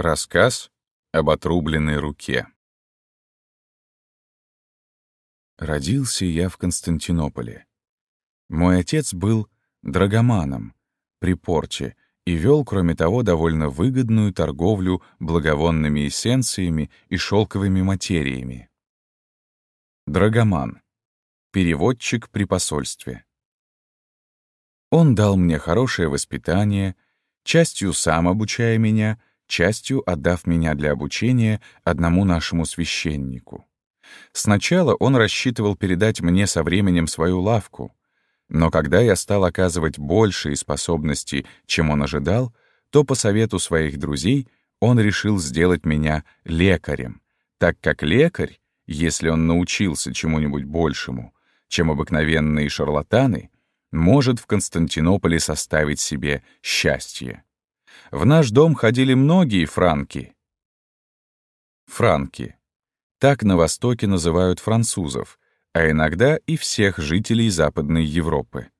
Рассказ об отрубленной руке. Родился я в Константинополе. Мой отец был драгоманом при порте и вел, кроме того, довольно выгодную торговлю благовонными эссенциями и шелковыми материями. Драгоман. Переводчик при посольстве. Он дал мне хорошее воспитание, частью сам обучая меня, частью отдав меня для обучения одному нашему священнику. Сначала он рассчитывал передать мне со временем свою лавку, но когда я стал оказывать большие способности, чем он ожидал, то по совету своих друзей он решил сделать меня лекарем, так как лекарь, если он научился чему-нибудь большему, чем обыкновенные шарлатаны, может в Константинополе составить себе счастье. В наш дом ходили многие франки. Франки. Так на Востоке называют французов, а иногда и всех жителей Западной Европы.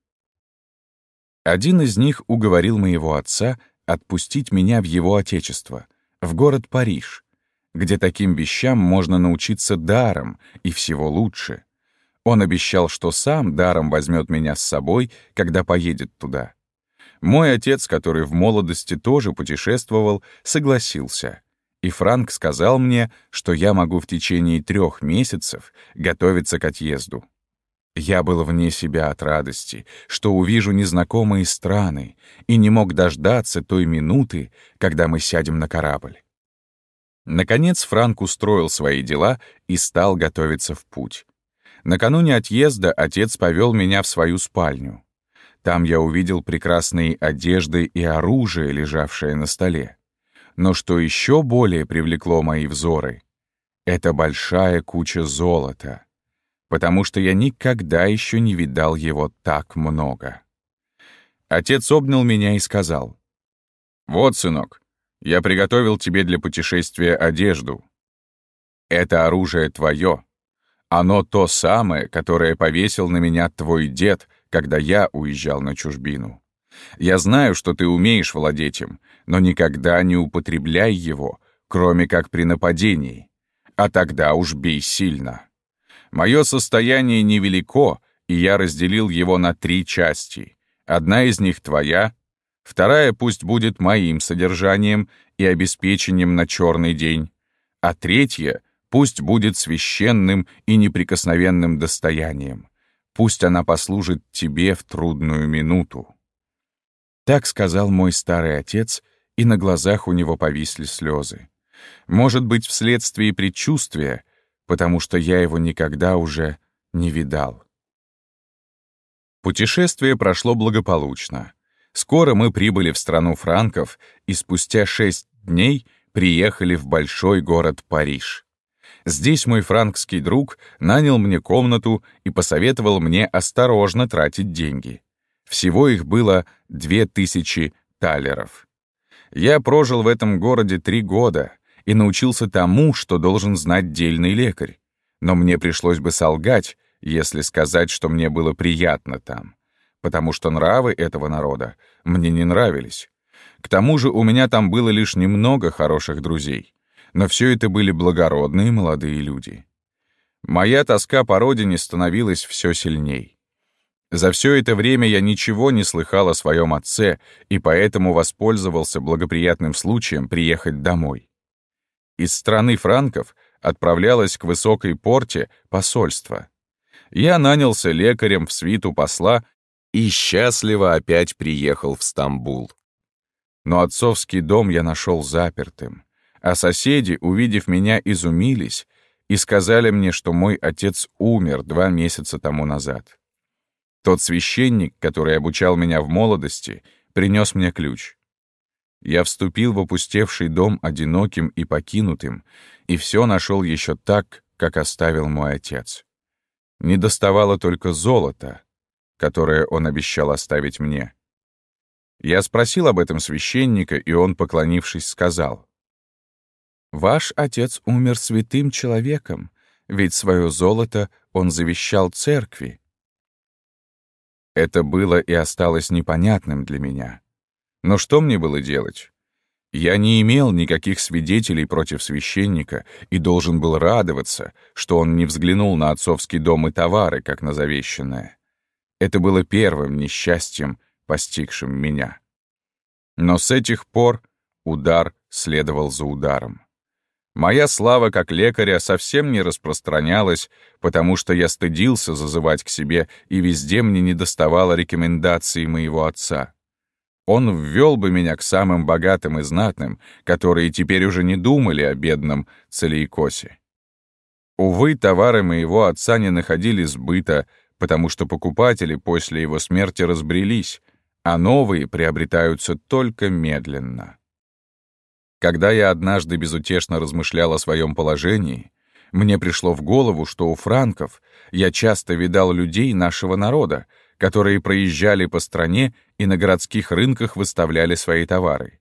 Один из них уговорил моего отца отпустить меня в его отечество, в город Париж, где таким вещам можно научиться даром и всего лучше. Он обещал, что сам даром возьмет меня с собой, когда поедет туда. Мой отец, который в молодости тоже путешествовал, согласился — и Франк сказал мне, что я могу в течение трех месяцев готовиться к отъезду. Я был вне себя от радости, что увижу незнакомые страны, и не мог дождаться той минуты, когда мы сядем на корабль. Наконец Франк устроил свои дела и стал готовиться в путь. Накануне отъезда отец повел меня в свою спальню. Там я увидел прекрасные одежды и оружие, лежавшее на столе. Но что еще более привлекло мои взоры — это большая куча золота, потому что я никогда еще не видал его так много. Отец обнял меня и сказал, «Вот, сынок, я приготовил тебе для путешествия одежду. Это оружие твое. Оно то самое, которое повесил на меня твой дед, когда я уезжал на чужбину. Я знаю, что ты умеешь владеть им, но никогда не употребляй его, кроме как при нападении. А тогда уж бей сильно. Мое состояние невелико, и я разделил его на три части. Одна из них твоя, вторая пусть будет моим содержанием и обеспечением на черный день, а третья пусть будет священным и неприкосновенным достоянием. Пусть она послужит тебе в трудную минуту. Так сказал мой старый отец, и на глазах у него повисли слезы. Может быть, вследствие предчувствия, потому что я его никогда уже не видал. Путешествие прошло благополучно. Скоро мы прибыли в страну франков и спустя шесть дней приехали в большой город Париж. Здесь мой франкский друг нанял мне комнату и посоветовал мне осторожно тратить деньги. Всего их было две тысячи талеров. Я прожил в этом городе три года и научился тому, что должен знать дельный лекарь. Но мне пришлось бы солгать, если сказать, что мне было приятно там, потому что нравы этого народа мне не нравились. К тому же у меня там было лишь немного хороших друзей, но все это были благородные молодые люди. Моя тоска по родине становилась все сильней. За все это время я ничего не слыхал о своем отце и поэтому воспользовался благоприятным случаем приехать домой. Из страны франков отправлялось к высокой порте посольство. Я нанялся лекарем в свиту посла и счастливо опять приехал в Стамбул. Но отцовский дом я нашел запертым, а соседи, увидев меня, изумились и сказали мне, что мой отец умер два месяца тому назад. Тот священник, который обучал меня в молодости, принес мне ключ. Я вступил в опустевший дом одиноким и покинутым, и все нашел еще так, как оставил мой отец. Не доставало только золота, которое он обещал оставить мне. Я спросил об этом священника, и он, поклонившись, сказал, «Ваш отец умер святым человеком, ведь свое золото он завещал церкви, это было и осталось непонятным для меня. Но что мне было делать? Я не имел никаких свидетелей против священника и должен был радоваться, что он не взглянул на отцовский дом и товары, как на завещанное. Это было первым несчастьем, постигшим меня. Но с этих пор удар следовал за ударом. Моя слава как лекаря совсем не распространялась, потому что я стыдился зазывать к себе, и везде мне недоставало рекомендаций моего отца. Он ввел бы меня к самым богатым и знатным, которые теперь уже не думали о бедном Целейкосе. Увы, товары моего отца не находили сбыта, потому что покупатели после его смерти разбрелись, а новые приобретаются только медленно. Когда я однажды безутешно размышлял о своем положении, мне пришло в голову, что у франков я часто видал людей нашего народа, которые проезжали по стране и на городских рынках выставляли свои товары.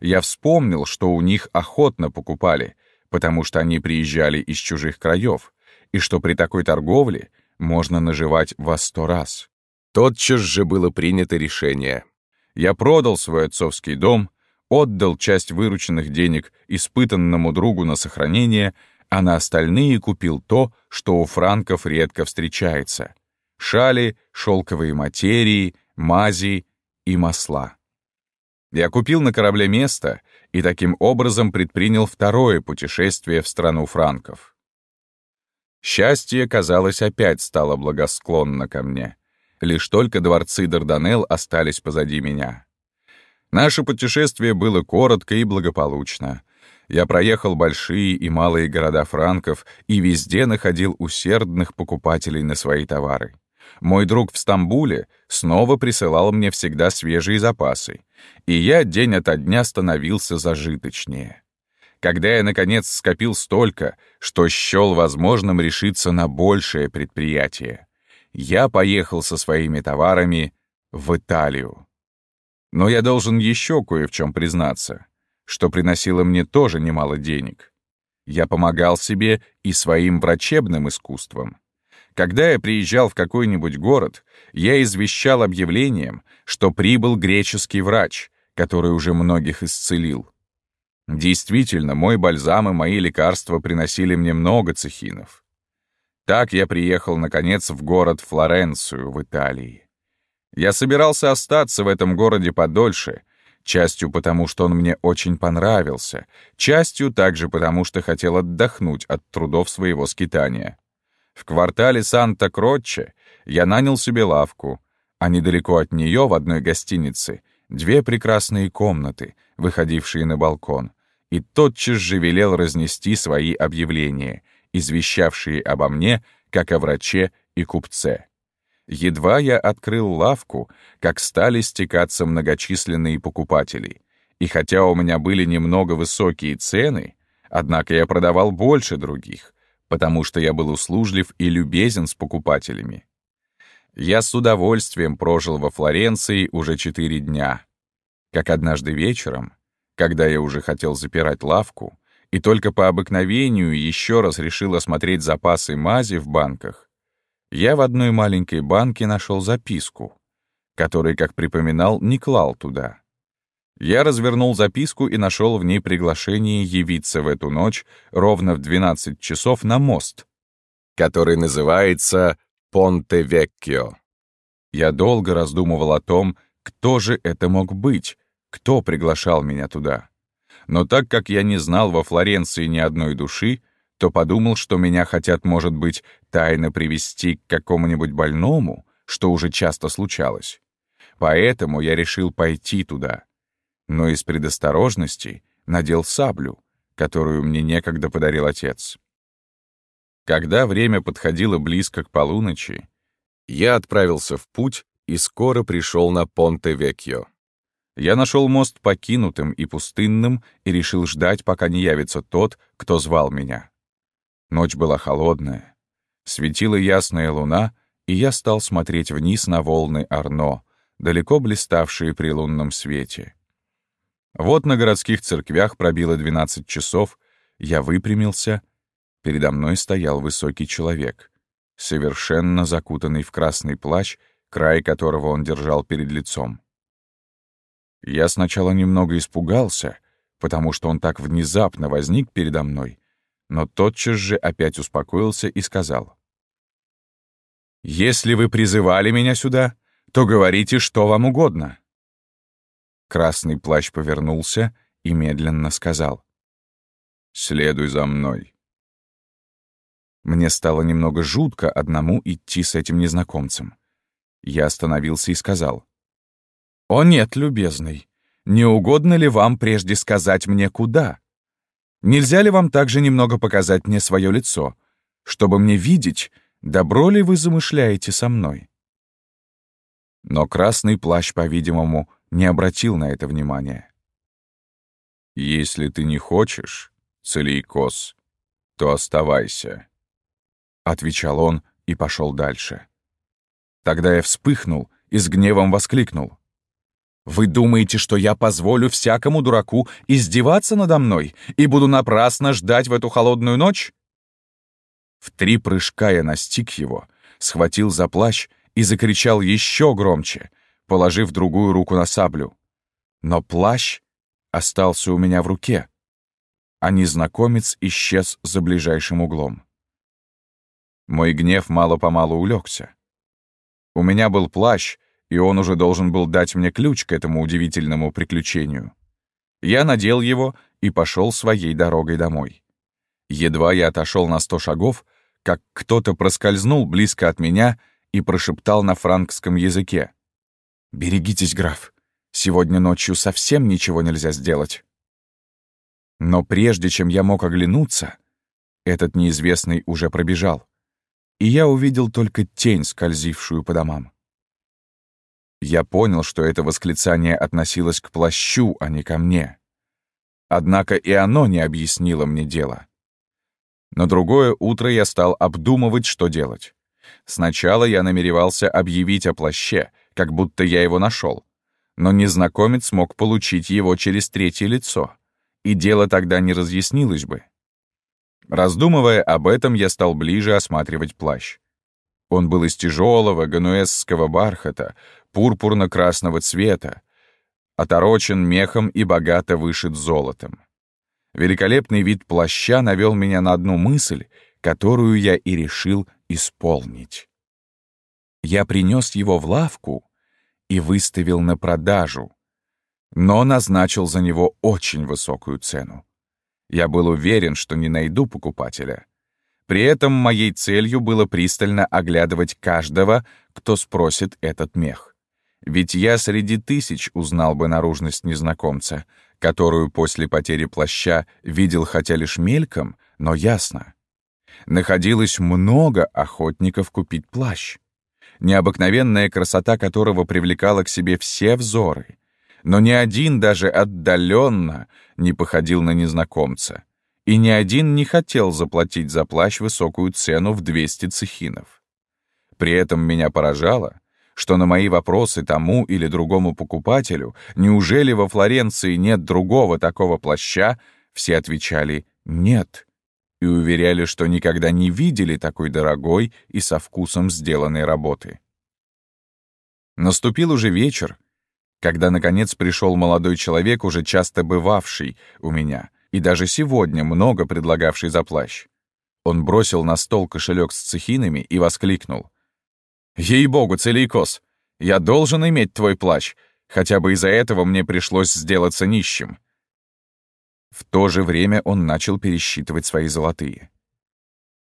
Я вспомнил, что у них охотно покупали, потому что они приезжали из чужих краев, и что при такой торговле можно наживать во сто раз. Тотчас же было принято решение. Я продал свой отцовский дом, отдал часть вырученных денег испытанному другу на сохранение, а на остальные купил то, что у франков редко встречается — шали, шелковые материи, мази и масла. Я купил на корабле место и таким образом предпринял второе путешествие в страну франков. Счастье, казалось, опять стало благосклонно ко мне. Лишь только дворцы Дарданелл остались позади меня. Наше путешествие было коротко и благополучно. Я проехал большие и малые города франков и везде находил усердных покупателей на свои товары. Мой друг в Стамбуле снова присылал мне всегда свежие запасы, и я день ото дня становился зажиточнее. Когда я, наконец, скопил столько, что счел возможным решиться на большее предприятие, я поехал со своими товарами в Италию. Но я должен еще кое в чем признаться, что приносило мне тоже немало денег. Я помогал себе и своим врачебным искусством. Когда я приезжал в какой-нибудь город, я извещал объявлением, что прибыл греческий врач, который уже многих исцелил. Действительно, мой бальзам и мои лекарства приносили мне много цехинов. Так я приехал, наконец, в город Флоренцию в Италии. Я собирался остаться в этом городе подольше, частью потому, что он мне очень понравился, частью также потому, что хотел отдохнуть от трудов своего скитания. В квартале Санта-Кротче я нанял себе лавку, а недалеко от нее в одной гостинице две прекрасные комнаты, выходившие на балкон, и тотчас же велел разнести свои объявления, извещавшие обо мне, как о враче и купце. Едва я открыл лавку, как стали стекаться многочисленные покупатели. И хотя у меня были немного высокие цены, однако я продавал больше других, потому что я был услужлив и любезен с покупателями. Я с удовольствием прожил во Флоренции уже четыре дня. Как однажды вечером, когда я уже хотел запирать лавку, и только по обыкновению еще раз решил осмотреть запасы мази в банках, я в одной маленькой банке нашел записку, которой, как припоминал, не клал туда. Я развернул записку и нашел в ней приглашение явиться в эту ночь ровно в 12 часов на мост, который называется Понте-Веккио. Я долго раздумывал о том, кто же это мог быть, кто приглашал меня туда. Но так как я не знал во Флоренции ни одной души, то подумал, что меня хотят, может быть, тайно привести к какому-нибудь больному, что уже часто случалось. Поэтому я решил пойти туда — но из предосторожности надел саблю, которую мне некогда подарил отец. Когда время подходило близко к полуночи, я отправился в путь и скоро пришел на Понте-Векьо. Я нашел мост покинутым и пустынным и решил ждать, пока не явится тот, кто звал меня. Ночь была холодная, светила ясная луна, и я стал смотреть вниз на волны Арно, далеко блиставшие при лунном свете. Вот на городских церквях пробило 12 часов, я выпрямился. Передо мной стоял высокий человек, совершенно закутанный в красный плащ, край которого он держал перед лицом. Я сначала немного испугался, потому что он так внезапно возник передо мной, но тотчас же опять успокоился и сказал. «Если вы призывали меня сюда, то говорите, что вам угодно». Красный плащ повернулся и медленно сказал. «Следуй за мной». Мне стало немного жутко одному идти с этим незнакомцем. Я остановился и сказал. «О нет, любезный, не угодно ли вам прежде сказать мне, куда? Нельзя ли вам также немного показать мне свое лицо, чтобы мне видеть, добро ли вы замышляете со мной?» Но красный плащ, по-видимому, не обратил на это внимания. «Если ты не хочешь, Целейкос, то оставайся», — отвечал он и пошел дальше. Тогда я вспыхнул и с гневом воскликнул. «Вы думаете, что я позволю всякому дураку издеваться надо мной и буду напрасно ждать в эту холодную ночь?» В три прыжка я настиг его, схватил за плащ и закричал еще громче, положив другую руку на саблю. Но плащ остался у меня в руке, а незнакомец исчез за ближайшим углом. Мой гнев мало-помалу улегся. У меня был плащ, и он уже должен был дать мне ключ к этому удивительному приключению. Я надел его и пошел своей дорогой домой. Едва я отошел на сто шагов, как кто-то проскользнул близко от меня и прошептал на франкском языке. «Берегитесь, граф, сегодня ночью совсем ничего нельзя сделать». Но прежде чем я мог оглянуться, этот неизвестный уже пробежал и я увидел только тень, скользившую по домам. Я понял, что это восклицание относилось к плащу, а не ко мне. Однако и оно не объяснило мне дело. На другое утро я стал обдумывать, что делать. Сначала я намеревался объявить о плаще, как будто я его нашел, но незнакомец мог получить его через третье лицо, и дело тогда не разъяснилось бы. Раздумывая об этом, я стал ближе осматривать плащ. Он был из тяжелого гануэзского бархата, пурпурно-красного цвета, оторочен мехом и богато вышит золотом. Великолепный вид плаща навел меня на одну мысль, которую я и решил исполнить. Я принес его в лавку и выставил на продажу, но назначил за него очень высокую цену. Я был уверен, что не найду покупателя. При этом моей целью было пристально оглядывать каждого, кто спросит этот мех. Ведь я среди тысяч узнал бы наружность незнакомца, которую после потери плаща видел хотя лишь мельком, но ясно. Находилось много охотников купить плащ, необыкновенная красота которого привлекала к себе все взоры но ни один даже отдаленно не походил на незнакомца, и ни один не хотел заплатить за плащ высокую цену в 200 цехинов. При этом меня поражало, что на мои вопросы тому или другому покупателю, неужели во Флоренции нет другого такого плаща, все отвечали «нет» и уверяли, что никогда не видели такой дорогой и со вкусом сделанной работы. Наступил уже вечер, когда, наконец, пришел молодой человек, уже часто бывавший у меня, и даже сегодня много предлагавший за плащ. Он бросил на стол кошелек с цехинами и воскликнул. «Ей-богу, Целейкос, я должен иметь твой плащ, хотя бы из-за этого мне пришлось сделаться нищим». В то же время он начал пересчитывать свои золотые.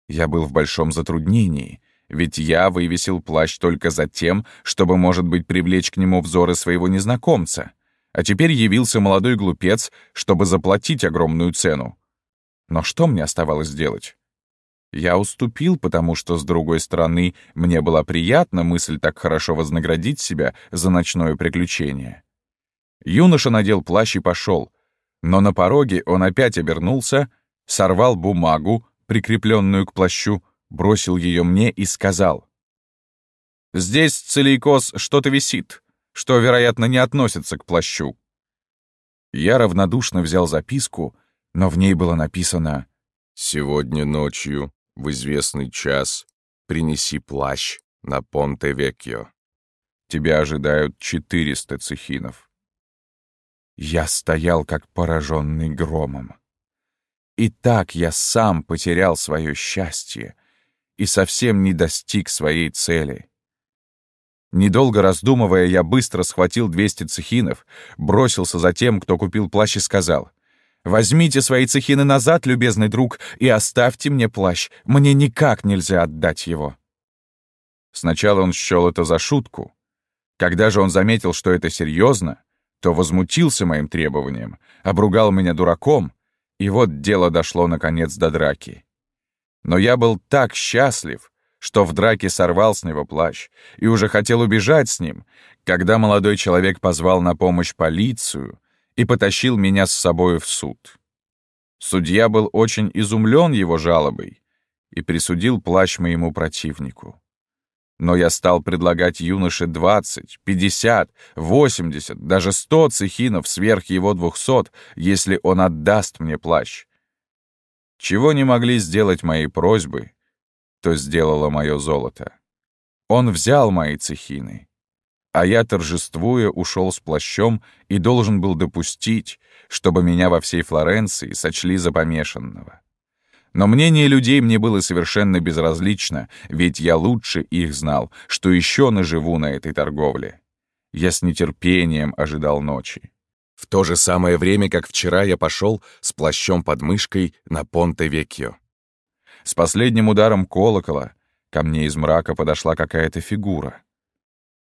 Я был в большом затруднении — ведь я вывесил плащ только за тем, чтобы, может быть, привлечь к нему взоры своего незнакомца. А теперь явился молодой глупец, чтобы заплатить огромную цену. Но что мне оставалось делать? Я уступил, потому что, с другой стороны, мне была приятна мысль так хорошо вознаградить себя за ночное приключение. Юноша надел плащ и пошел, но на пороге он опять обернулся, сорвал бумагу, прикрепленную к плащу, бросил ее мне и сказал. «Здесь, целикос, что-то висит, что, вероятно, не относится к плащу». Я равнодушно взял записку, но в ней было написано «Сегодня ночью, в известный час, принеси плащ на Понте-Векьо. Тебя ожидают 400 цехинов». Я стоял как пораженный громом. И так я сам потерял свое счастье и совсем не достиг своей цели. Недолго раздумывая, я быстро схватил 200 цехинов, бросился за тем, кто купил плащ и сказал, «Возьмите свои цехины назад, любезный друг, и оставьте мне плащ. Мне никак нельзя отдать его». Сначала он счел это за шутку. Когда же он заметил, что это серьезно, то возмутился моим требованием, обругал меня дураком, и вот дело дошло наконец до драки. Но я был так счастлив, что в драке сорвал с него плащ и уже хотел убежать с ним, когда молодой человек позвал на помощь полицию и потащил меня с собою в суд. Судья был очень изумлен его жалобой и присудил плащ моему противнику. Но я стал предлагать юноше 20, 50, 80, даже 100 цехинов сверх его 200, если он отдаст мне плащ. Чего не могли сделать мои просьбы, то сделало мое золото. Он взял мои цехины, а я, торжествуя, ушел с плащом и должен был допустить, чтобы меня во всей Флоренции сочли за помешанного. Но мнение людей мне было совершенно безразлично, ведь я лучше их знал, что еще наживу на этой торговле. Я с нетерпением ожидал ночи. В то же самое время, как вчера, я пошел с плащом под мышкой на Понте-Векьо. С последним ударом колокола ко мне из мрака подошла какая-то фигура.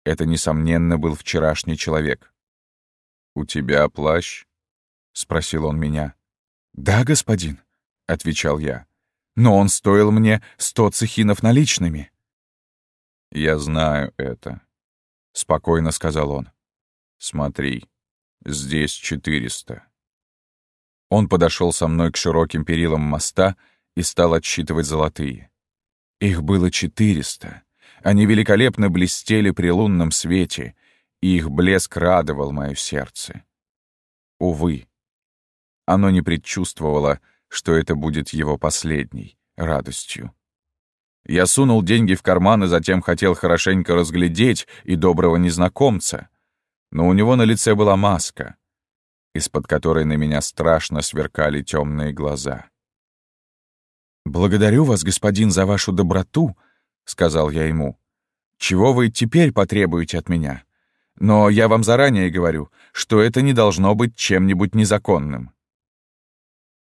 Это, несомненно, был вчерашний человек. «У тебя плащ?» — спросил он меня. «Да, господин», — отвечал я. «Но он стоил мне сто цехинов наличными». «Я знаю это», — спокойно сказал он. «Смотри, здесь четыреста». Он подошел со мной к широким перилам моста и стал отсчитывать золотые. Их было четыреста. Они великолепно блестели при лунном свете, и их блеск радовал мое сердце. Увы, оно не предчувствовало, что это будет его последней радостью. Я сунул деньги в карман и затем хотел хорошенько разглядеть и доброго незнакомца, но у него на лице была маска, из-под которой на меня страшно сверкали темные глаза. «Благодарю вас, господин, за вашу доброту», — сказал я ему. «Чего вы теперь потребуете от меня? Но я вам заранее говорю, что это не должно быть чем-нибудь незаконным»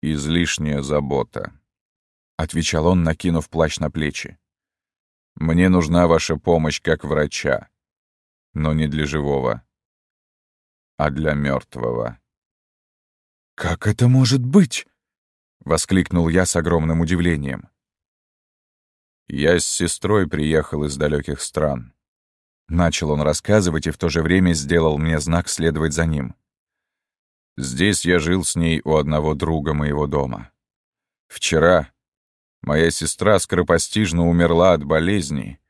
излишняя забота», — отвечал он, накинув плащ на плечи. «Мне нужна ваша помощь как врача, но не для живого, а для мертвого. «Как это может быть?» — воскликнул я с огромным удивлением. «Я с сестрой приехал из далеких стран». Начал он рассказывать и в то же время сделал мне знак следовать за ним. Здесь я жил с ней у одного друга моего дома. Вчера моя сестра скоропостижно умерла от болезни,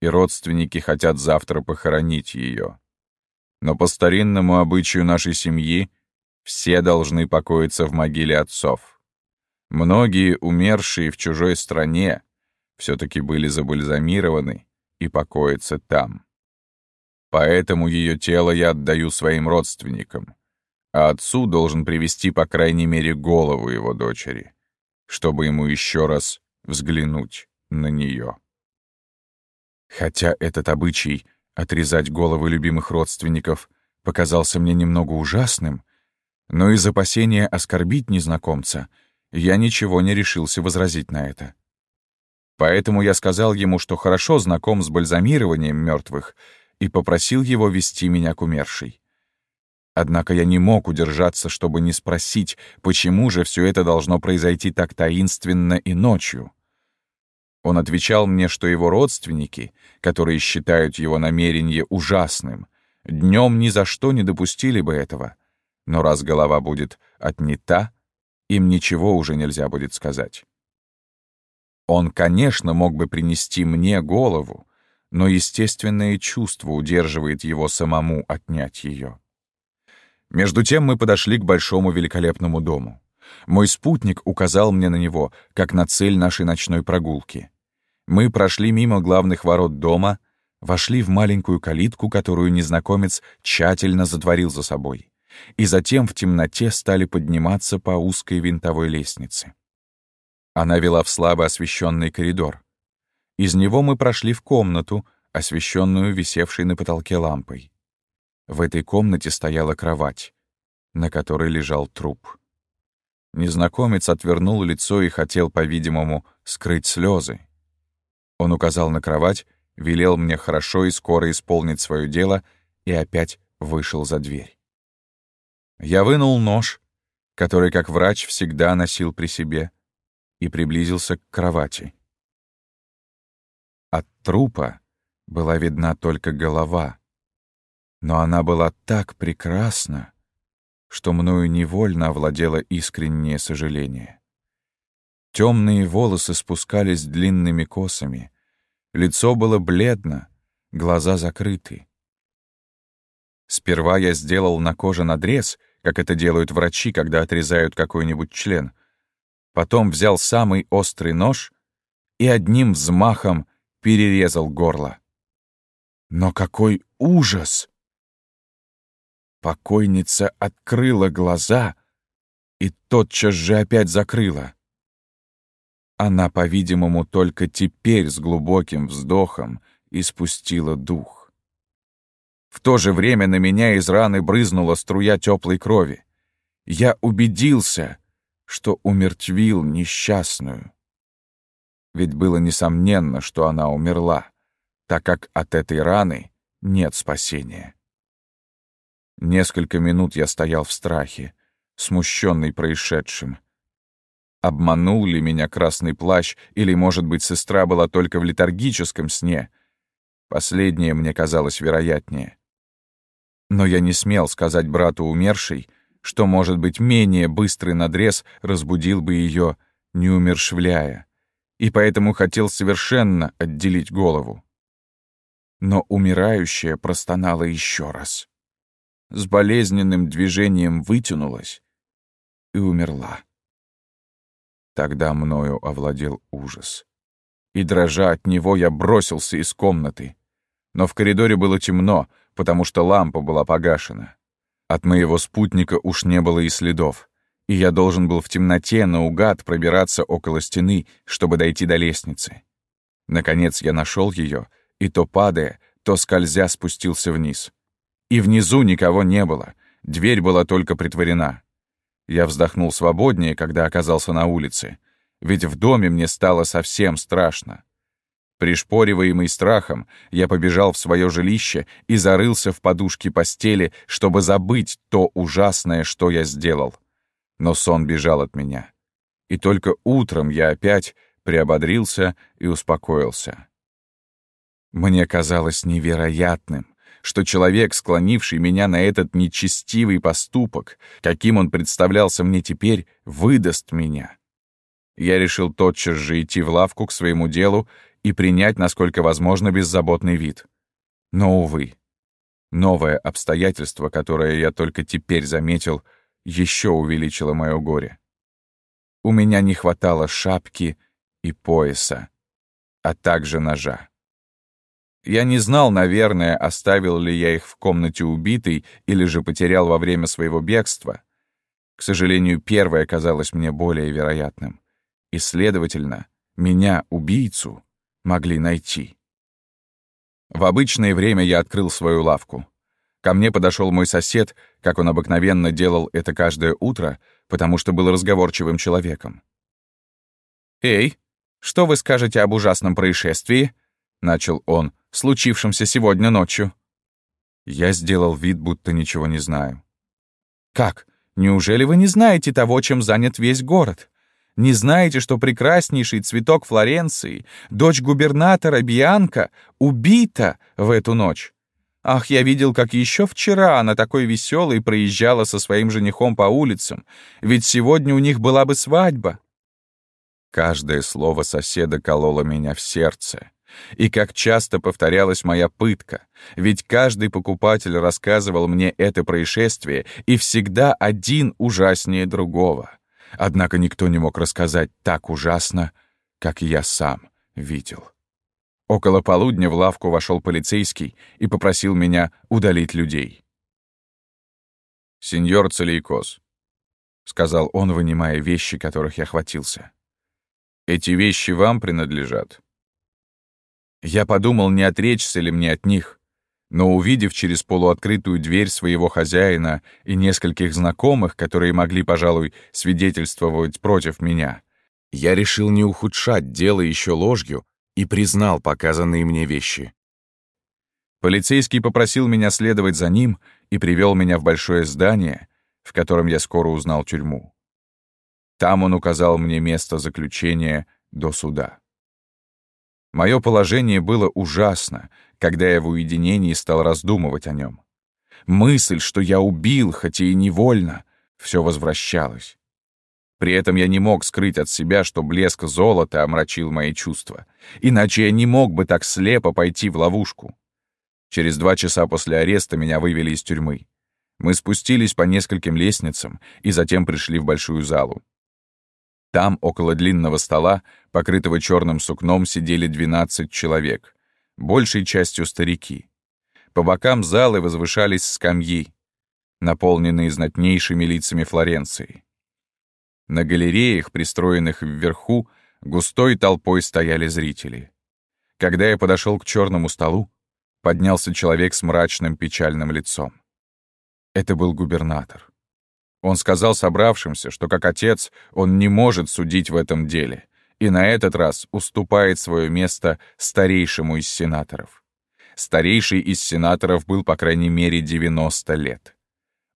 и родственники хотят завтра похоронить ее. Но по старинному обычаю нашей семьи все должны покоиться в могиле отцов. Многие, умершие в чужой стране, все-таки были забальзамированы и покоятся там. Поэтому ее тело я отдаю своим родственникам, а отцу должен привести по крайней мере голову его дочери, чтобы ему еще раз взглянуть на нее. Хотя этот обычай отрезать головы любимых родственников показался мне немного ужасным, но из опасения оскорбить незнакомца я ничего не решился возразить на это. Поэтому я сказал ему, что хорошо знаком с бальзамированием мертвых, и попросил его вести меня к умершей. Однако я не мог удержаться, чтобы не спросить, почему же все это должно произойти так таинственно и ночью. Он отвечал мне, что его родственники, которые считают его намерение ужасным, днем ни за что не допустили бы этого. Но раз голова будет отнята, им ничего уже нельзя будет сказать. Он, конечно, мог бы принести мне голову, но естественное чувство удерживает его самому отнять ее. Между тем мы подошли к большому великолепному дому. Мой спутник указал мне на него, как на цель нашей ночной прогулки. Мы прошли мимо главных ворот дома, вошли в маленькую калитку, которую незнакомец тщательно затворил за собой, и затем в темноте стали подниматься по узкой винтовой лестнице. Она вела в слабо освещенный коридор. Из него мы прошли в комнату, освещенную висевшей на потолке лампой. В этой комнате стояла кровать, на которой лежал труп. Незнакомец отвернул лицо и хотел, по-видимому, скрыть слезы. Он указал на кровать, велел мне хорошо и скоро исполнить свое дело и опять вышел за дверь. Я вынул нож, который, как врач, всегда носил при себе, и приблизился к кровати. От трупа была видна только голова, но она была так прекрасна, что мною невольно овладело искреннее сожаление. Темные волосы спускались длинными косами, лицо было бледно, глаза закрыты. Сперва я сделал на коже надрез, как это делают врачи, когда отрезают какой-нибудь член. Потом взял самый острый нож и одним взмахом перерезал горло. Но какой ужас! Покойница открыла глаза и тотчас же опять закрыла. Она, по-видимому, только теперь с глубоким вздохом испустила дух. В то же время на меня из раны брызнула струя теплой крови. Я убедился, что умертвил несчастную. Ведь было несомненно, что она умерла, так как от этой раны нет спасения. Несколько минут я стоял в страхе, смущенный происшедшим. Обманул ли меня красный плащ, или, может быть, сестра была только в летаргическом сне? Последнее мне казалось вероятнее. Но я не смел сказать брату умершей, что, может быть, менее быстрый надрез разбудил бы ее, не умершвляя, и поэтому хотел совершенно отделить голову. Но умирающая простонала еще раз с болезненным движением вытянулась и умерла. Тогда мною овладел ужас. И, дрожа от него, я бросился из комнаты. Но в коридоре было темно, потому что лампа была погашена. От моего спутника уж не было и следов, и я должен был в темноте наугад пробираться около стены, чтобы дойти до лестницы. Наконец я нашел ее, и то падая, то скользя спустился вниз. И внизу никого не было, дверь была только притворена. Я вздохнул свободнее, когда оказался на улице, ведь в доме мне стало совсем страшно. Пришпориваемый страхом, я побежал в свое жилище и зарылся в подушки постели, чтобы забыть то ужасное, что я сделал. Но сон бежал от меня. И только утром я опять приободрился и успокоился. Мне казалось невероятным, что человек, склонивший меня на этот нечестивый поступок, каким он представлялся мне теперь, выдаст меня. Я решил тотчас же идти в лавку к своему делу и принять, насколько возможно, беззаботный вид. Но, увы, новое обстоятельство, которое я только теперь заметил, еще увеличило мое горе. У меня не хватало шапки и пояса, а также ножа. Я не знал, наверное, оставил ли я их в комнате убитой или же потерял во время своего бегства. К сожалению, первое казалось мне более вероятным. И, следовательно, меня, убийцу, могли найти. В обычное время я открыл свою лавку. Ко мне подошел мой сосед, как он обыкновенно делал это каждое утро, потому что был разговорчивым человеком. «Эй, что вы скажете об ужасном происшествии?» — начал он, случившемся сегодня ночью?» Я сделал вид, будто ничего не знаю. «Как? Неужели вы не знаете того, чем занят весь город? Не знаете, что прекраснейший цветок Флоренции, дочь губернатора Бианка, убита в эту ночь? Ах, я видел, как еще вчера она такой веселой проезжала со своим женихом по улицам, ведь сегодня у них была бы свадьба». Каждое слово соседа кололо меня в сердце. И как часто повторялась моя пытка, ведь каждый покупатель рассказывал мне это происшествие, и всегда один ужаснее другого. Однако никто не мог рассказать так ужасно, как я сам видел. Около полудня в лавку вошел полицейский и попросил меня удалить людей. «Сеньор Целейкос», — сказал он, вынимая вещи, которых я хватился. «Эти вещи вам принадлежат». Я подумал, не отречься ли мне от них, но увидев через полуоткрытую дверь своего хозяина и нескольких знакомых, которые могли, пожалуй, свидетельствовать против меня, я решил не ухудшать дело еще ложью и признал показанные мне вещи. Полицейский попросил меня следовать за ним и привел меня в большое здание, в котором я скоро узнал тюрьму. Там он указал мне место заключения до суда. Мое положение было ужасно, когда я в уединении стал раздумывать о нем. Мысль, что я убил, хотя и невольно, все возвращалась. При этом я не мог скрыть от себя, что блеск золота омрачил мои чувства. Иначе я не мог бы так слепо пойти в ловушку. Через два часа после ареста меня вывели из тюрьмы. Мы спустились по нескольким лестницам и затем пришли в большую залу. Там, около длинного стола, покрытого черным сукном, сидели 12 человек, большей частью старики. По бокам залы возвышались скамьи, наполненные знатнейшими лицами Флоренции. На галереях, пристроенных вверху, густой толпой стояли зрители. Когда я подошел к черному столу, поднялся человек с мрачным печальным лицом. Это был губернатор. Он сказал собравшимся, что как отец он не может судить в этом деле, и на этот раз уступает свое место старейшему из сенаторов. Старейший из сенаторов был, по крайней мере, 90 лет.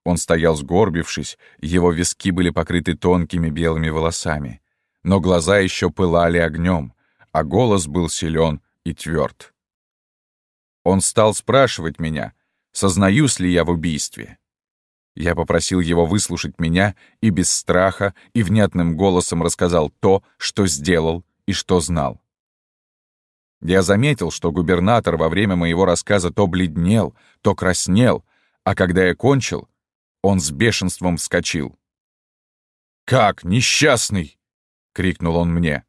Он стоял сгорбившись, его виски были покрыты тонкими белыми волосами, но глаза еще пылали огнем, а голос был силен и тверд. Он стал спрашивать меня, сознаюсь ли я в убийстве. Я попросил его выслушать меня и без страха и внятным голосом рассказал то, что сделал и что знал. Я заметил, что губернатор во время моего рассказа то бледнел, то краснел, а когда я кончил, он с бешенством вскочил. «Как, несчастный!» — крикнул он мне.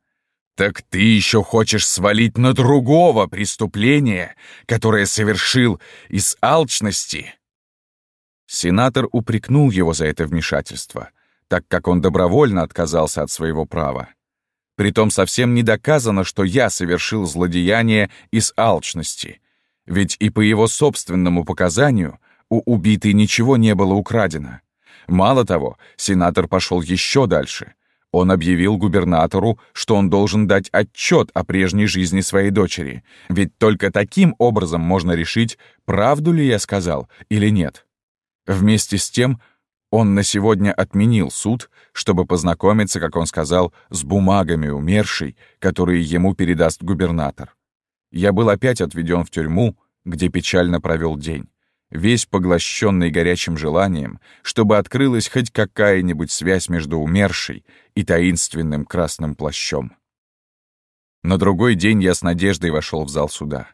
«Так ты еще хочешь свалить на другого преступление, которое совершил из алчности?» Сенатор упрекнул его за это вмешательство, так как он добровольно отказался от своего права. Притом совсем не доказано, что я совершил злодеяние из алчности, ведь и по его собственному показанию у убитой ничего не было украдено. Мало того, сенатор пошел еще дальше. Он объявил губернатору, что он должен дать отчет о прежней жизни своей дочери, ведь только таким образом можно решить, правду ли я сказал или нет. Вместе с тем он на сегодня отменил суд, чтобы познакомиться, как он сказал, с бумагами умершей, которые ему передаст губернатор. Я был опять отведен в тюрьму, где печально провел день, весь поглощенный горячим желанием, чтобы открылась хоть какая-нибудь связь между умершей и таинственным красным плащом. На другой день я с надеждой вошел в зал суда.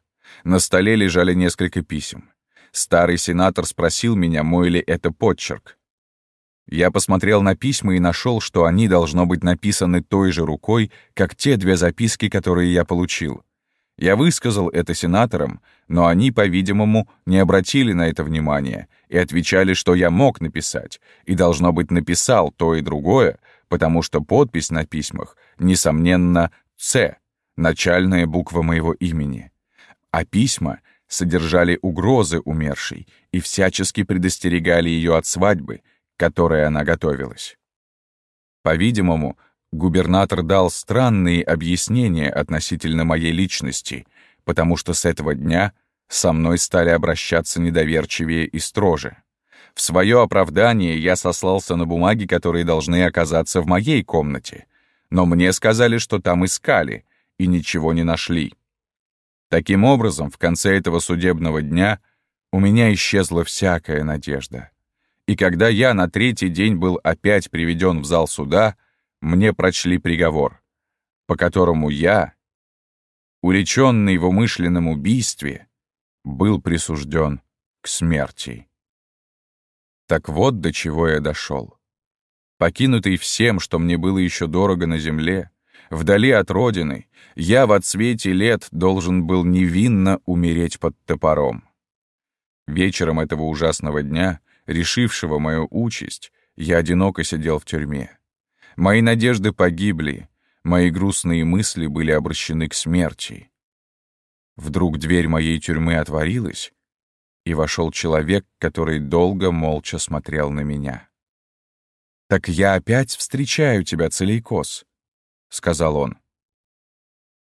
На столе лежали несколько писем. Старый сенатор спросил меня, мой ли это подчерк. Я посмотрел на письма и нашел, что они должно быть написаны той же рукой, как те две записки, которые я получил. Я высказал это сенаторам, но они, по-видимому, не обратили на это внимания и отвечали, что я мог написать, и, должно быть, написал то и другое, потому что подпись на письмах, несомненно, «Ц», начальная буква моего имени. А письма содержали угрозы умершей и всячески предостерегали ее от свадьбы, к которой она готовилась. По-видимому, губернатор дал странные объяснения относительно моей личности, потому что с этого дня со мной стали обращаться недоверчивее и строже. В свое оправдание я сослался на бумаги, которые должны оказаться в моей комнате, но мне сказали, что там искали и ничего не нашли. Таким образом, в конце этого судебного дня у меня исчезла всякая надежда. И когда я на третий день был опять приведен в зал суда, мне прочли приговор, по которому я, уличенный в умышленном убийстве, был присужден к смерти. Так вот до чего я дошел. Покинутый всем, что мне было еще дорого на земле, вдали от родины, я в отсвете лет должен был невинно умереть под топором. Вечером этого ужасного дня решившего мою участь, я одиноко сидел в тюрьме. Мои надежды погибли, мои грустные мысли были обращены к смерти. Вдруг дверь моей тюрьмы отворилась, и вошел человек, который долго молча смотрел на меня. «Так я опять встречаю тебя, Целейкос», — сказал он.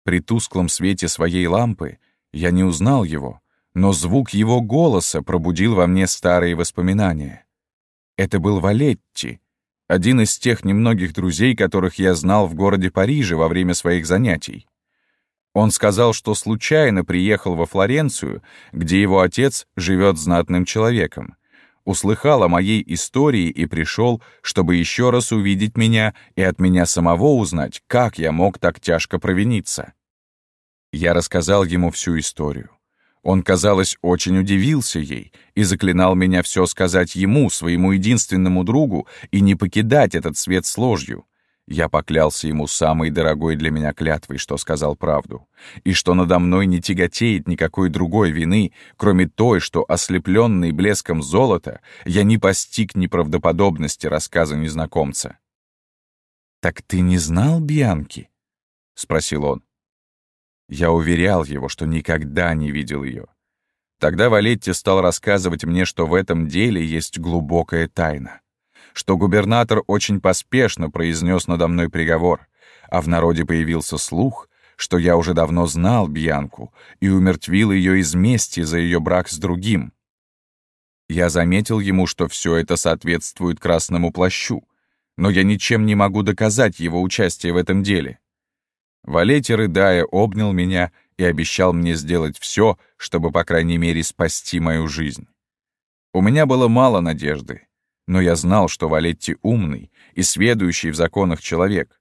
При тусклом свете своей лампы я не узнал его, но звук его голоса пробудил во мне старые воспоминания. Это был Валетти, один из тех немногих друзей, которых я знал в городе Париже во время своих занятий. Он сказал, что случайно приехал во Флоренцию, где его отец живет знатным человеком, услыхал о моей истории и пришел, чтобы еще раз увидеть меня и от меня самого узнать, как я мог так тяжко провиниться. Я рассказал ему всю историю. Он, казалось, очень удивился ей и заклинал меня все сказать ему, своему единственному другу, и не покидать этот свет с ложью. Я поклялся ему самой дорогой для меня клятвой, что сказал правду, и что надо мной не тяготеет никакой другой вины, кроме той, что, ослепленный блеском золота, я не постиг неправдоподобности рассказа незнакомца. «Так ты не знал Бьянки?» — спросил он. Я уверял его, что никогда не видел ее. Тогда Валетти стал рассказывать мне, что в этом деле есть глубокая тайна, что губернатор очень поспешно произнес надо мной приговор, а в народе появился слух, что я уже давно знал Бьянку и умертвил ее из мести за ее брак с другим. Я заметил ему, что все это соответствует красному плащу, но я ничем не могу доказать его участие в этом деле. Валетти, рыдая, обнял меня и обещал мне сделать все, чтобы, по крайней мере, спасти мою жизнь. У меня было мало надежды, но я знал, что Валетти умный и сведущий в законах человек,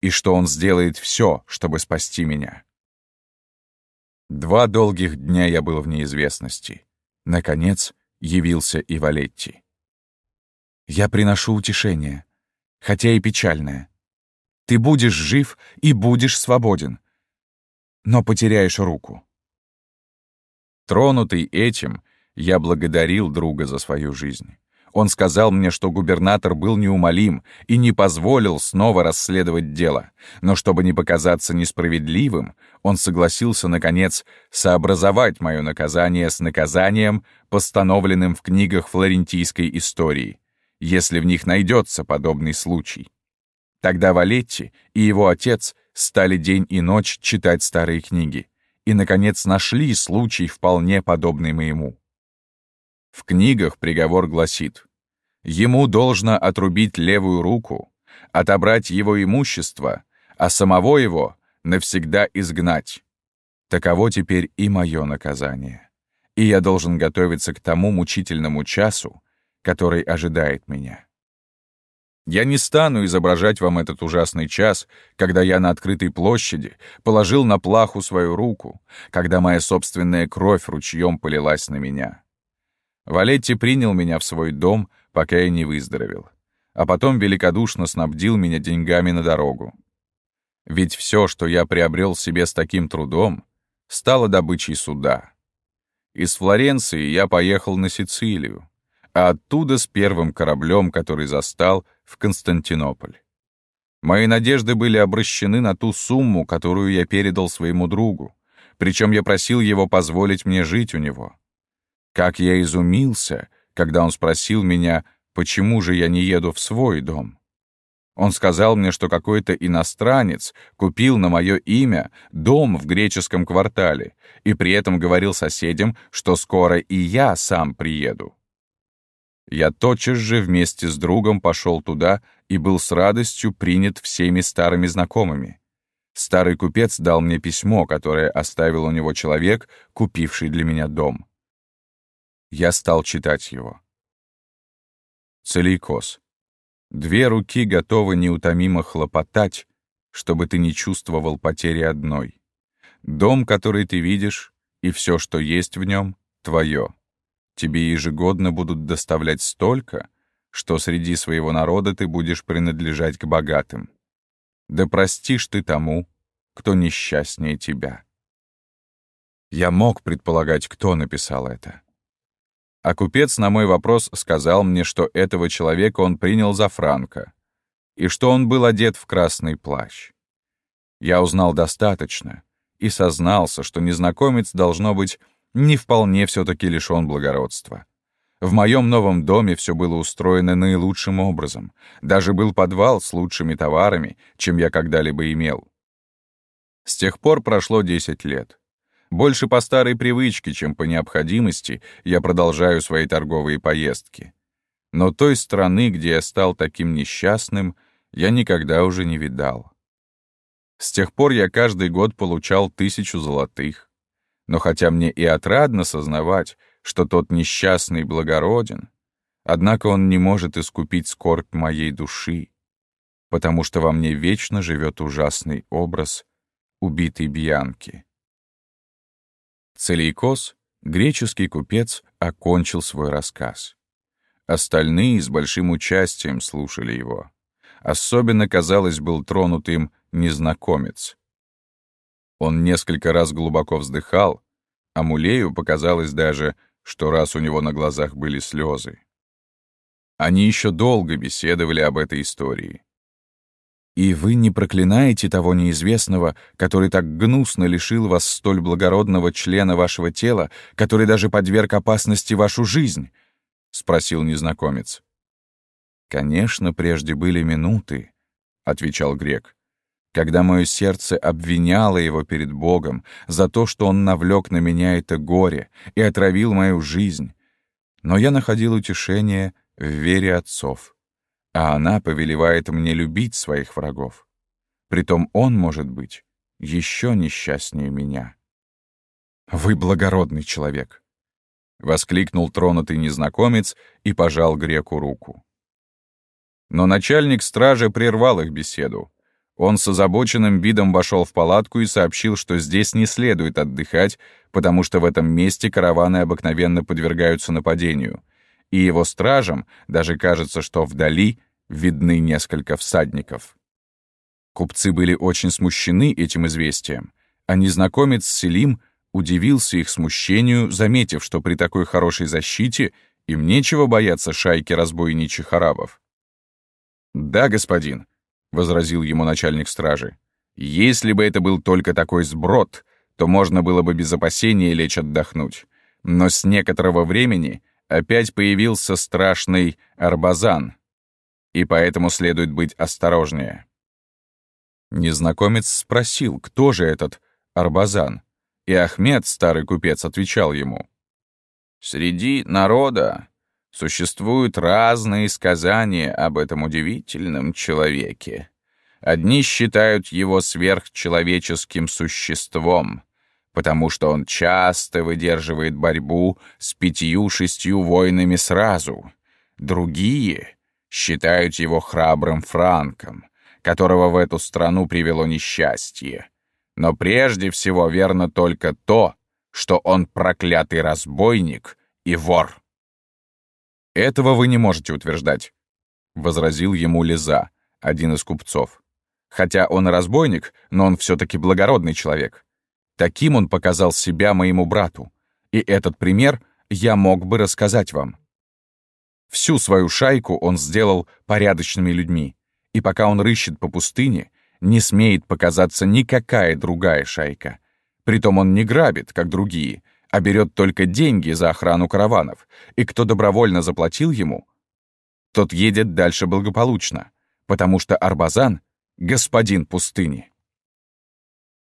и что он сделает все, чтобы спасти меня. Два долгих дня я был в неизвестности. Наконец, явился и Валетти. «Я приношу утешение, хотя и печальное. Ты будешь жив и будешь свободен, но потеряешь руку. Тронутый этим, я благодарил друга за свою жизнь. Он сказал мне, что губернатор был неумолим и не позволил снова расследовать дело, но чтобы не показаться несправедливым, он согласился, наконец, сообразовать мое наказание с наказанием, постановленным в книгах флорентийской истории, если в них найдется подобный случай. Тогда Валетти и его отец стали день и ночь читать старые книги и, наконец, нашли случай, вполне подобный моему. В книгах приговор гласит, ему должно отрубить левую руку, отобрать его имущество, а самого его навсегда изгнать. Таково теперь и мое наказание. И я должен готовиться к тому мучительному часу, который ожидает меня. Я не стану изображать вам этот ужасный час, когда я на открытой площади положил на плаху свою руку, когда моя собственная кровь ручьем полилась на меня. Валетти принял меня в свой дом, пока я не выздоровел, а потом великодушно снабдил меня деньгами на дорогу. Ведь все, что я приобрел себе с таким трудом, стало добычей суда. Из Флоренции я поехал на Сицилию, а оттуда с первым кораблем, который застал, в Константинополь. Мои надежды были обращены на ту сумму, которую я передал своему другу, причем я просил его позволить мне жить у него. Как я изумился, когда он спросил меня, почему же я не еду в свой дом. Он сказал мне, что какой-то иностранец купил на мое имя дом в греческом квартале и при этом говорил соседям, что скоро и я сам приеду. Я тотчас же вместе с другом пошел туда и был с радостью принят всеми старыми знакомыми. Старый купец дал мне письмо, которое оставил у него человек, купивший для меня дом. Я стал читать его. Целикос. Две руки готовы неутомимо хлопотать, чтобы ты не чувствовал потери одной. Дом, который ты видишь, и все, что есть в нем, твое. Тебе ежегодно будут доставлять столько, что среди своего народа ты будешь принадлежать к богатым. Да простишь ты тому, кто несчастнее тебя. Я мог предполагать, кто написал это. А купец на мой вопрос сказал мне, что этого человека он принял за Франка, и что он был одет в красный плащ. Я узнал достаточно и сознался, что незнакомец, должно быть, не вполне все таки лишён благородства. В моем новом доме все было устроено наилучшим образом. Даже был подвал с лучшими товарами, чем я когда-либо имел. С тех пор прошло 10 лет. Больше по старой привычке, чем по необходимости, я продолжаю свои торговые поездки. Но той страны, где я стал таким несчастным, я никогда уже не видал. С тех пор я каждый год получал тысячу золотых. Но хотя мне и отрадно сознавать, что тот несчастный благороден, однако он не может искупить скорбь моей души, потому что во мне вечно живет ужасный образ убитой Бьянки. Целейкос, греческий купец, окончил свой рассказ. Остальные с большим участием слушали его. Особенно, казалось, был тронут им незнакомец. Он несколько раз глубоко вздыхал, а Мулею показалось даже, что раз у него на глазах были слезы. Они еще долго беседовали об этой истории. И вы не проклинаете того неизвестного, который так гнусно лишил вас столь благородного члена вашего тела, который даже подверг опасности вашу жизнь? — спросил незнакомец. «Конечно, прежде были минуты», — отвечал грек, «когда мое сердце обвиняло его перед Богом за то, что он навлек на меня это горе и отравил мою жизнь. Но я находил утешение в вере отцов а она повелевает мне любить своих врагов. Притом он, может быть, еще несчастнее меня. «Вы благородный человек!» — воскликнул тронутый незнакомец и пожал греку руку. Но начальник стражи прервал их беседу. Он с озабоченным видом вошел в палатку и сообщил, что здесь не следует отдыхать, потому что в этом месте караваны обыкновенно подвергаются нападению, и его стражам даже кажется, что вдали видны несколько всадников. Купцы были очень смущены этим известием, а незнакомец Селим удивился их смущению, заметив, что при такой хорошей защите им нечего бояться шайки разбойничьих арабов. «Да, господин», — возразил ему начальник стражи, «если бы это был только такой сброд, то можно было бы без опасения лечь отдохнуть. Но с некоторого времени опять появился страшный Арбазан, и поэтому следует быть осторожнее. Незнакомец спросил, кто же этот Арбазан, и Ахмед, старый купец, отвечал ему. «Среди народа существуют разные сказания об этом удивительном человеке. Одни считают его сверхчеловеческим существом, потому что он часто выдерживает борьбу с пятью-шестью воинами сразу. Другие считают его храбрым франком, которого в эту страну привело несчастье. Но прежде всего верно только то, что он проклятый разбойник и вор. «Этого вы не можете утверждать», — возразил ему Лиза, один из купцов. «Хотя он разбойник, но он все-таки благородный человек. Таким он показал себя моему брату. И этот пример я мог бы рассказать вам. Всю свою шайку он сделал порядочными людьми. И пока он рыщет по пустыне, не смеет показаться никакая другая шайка. Притом он не грабит, как другие, а берет только деньги за охрану караванов. И кто добровольно заплатил ему, тот едет дальше благополучно, потому что Арбазан — господин пустыни.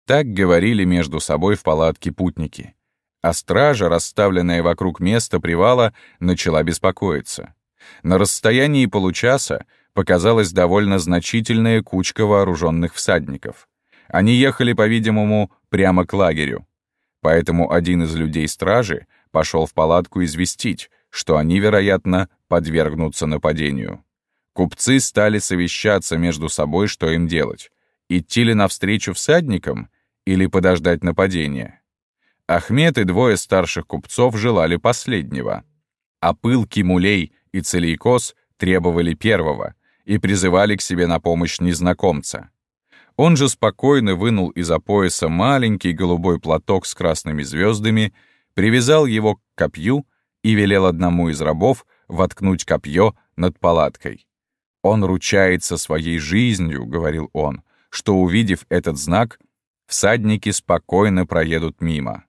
Так говорили между собой в палатке путники. А стража, расставленная вокруг места привала, начала беспокоиться. На расстоянии получаса показалась довольно значительная кучка вооруженных всадников. Они ехали, по-видимому, прямо к лагерю. Поэтому один из людей стражи пошел в палатку известить, что они, вероятно, подвергнутся нападению. Купцы стали совещаться между собой, что им делать. Идти ли навстречу всадникам или подождать нападения. Ахмед и двое старших купцов желали последнего. А пылкий мулей и целейкос требовали первого и призывали к себе на помощь незнакомца. Он же спокойно вынул из-за пояса маленький голубой платок с красными звездами, привязал его к копью и велел одному из рабов воткнуть копье над палаткой. «Он ручается своей жизнью», — говорил он, «что, увидев этот знак, всадники спокойно проедут мимо».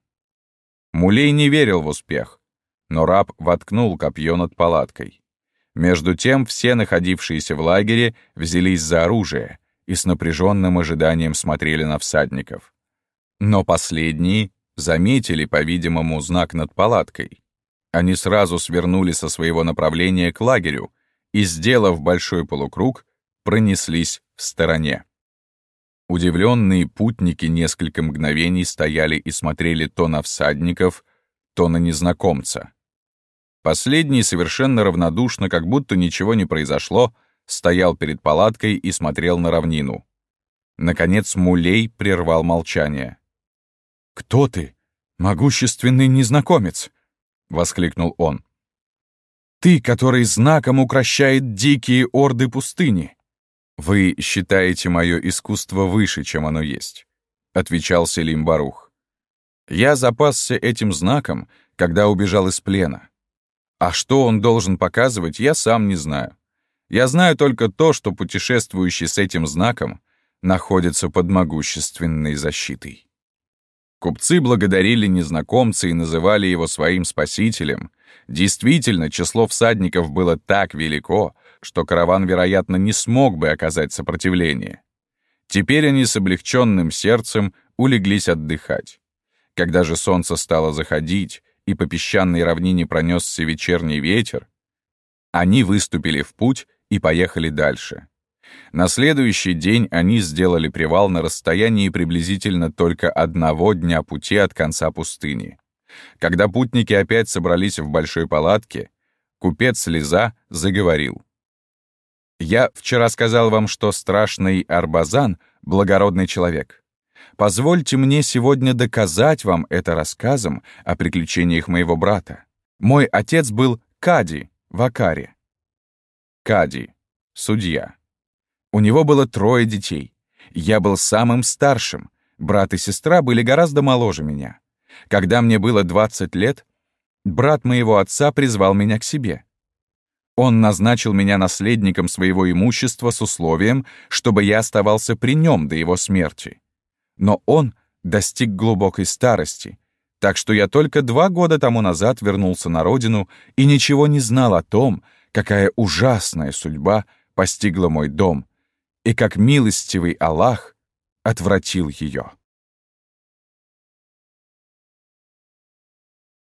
Мулей не верил в успех, но раб воткнул копье над палаткой. Между тем все находившиеся в лагере взялись за оружие и с напряженным ожиданием смотрели на всадников. Но последние заметили, по-видимому, знак над палаткой. Они сразу свернули со своего направления к лагерю и, сделав большой полукруг, пронеслись в стороне. Удивленные путники несколько мгновений стояли и смотрели то на всадников, то на незнакомца. Последний совершенно равнодушно, как будто ничего не произошло, стоял перед палаткой и смотрел на равнину. Наконец Мулей прервал молчание. «Кто ты, могущественный незнакомец?» — воскликнул он. «Ты, который знаком укращает дикие орды пустыни!» «Вы считаете мое искусство выше, чем оно есть», — отвечал Селим Барух. «Я запасся этим знаком, когда убежал из плена. А что он должен показывать, я сам не знаю. Я знаю только то, что путешествующий с этим знаком находится под могущественной защитой». Купцы благодарили незнакомца и называли его своим спасителем. Действительно, число всадников было так велико, что караван, вероятно, не смог бы оказать сопротивление. Теперь они с облегченным сердцем улеглись отдыхать. Когда же солнце стало заходить, и по песчаной равнине пронесся вечерний ветер, они выступили в путь и поехали дальше. На следующий день они сделали привал на расстоянии приблизительно только одного дня пути от конца пустыни. Когда путники опять собрались в большой палатке, купец Лиза заговорил. «Я вчера сказал вам, что страшный Арбазан — благородный человек. Позвольте мне сегодня доказать вам это рассказом о приключениях моего брата. Мой отец был Кади в Акаре. Кади — судья. У него было трое детей. Я был самым старшим. Брат и сестра были гораздо моложе меня. Когда мне было 20 лет, брат моего отца призвал меня к себе. Он назначил меня наследником своего имущества с условием, чтобы я оставался при нем до его смерти. Но он достиг глубокой старости, так что я только два года тому назад вернулся на родину и ничего не знал о том, какая ужасная судьба постигла мой дом, и как милостивый Аллах отвратил ее.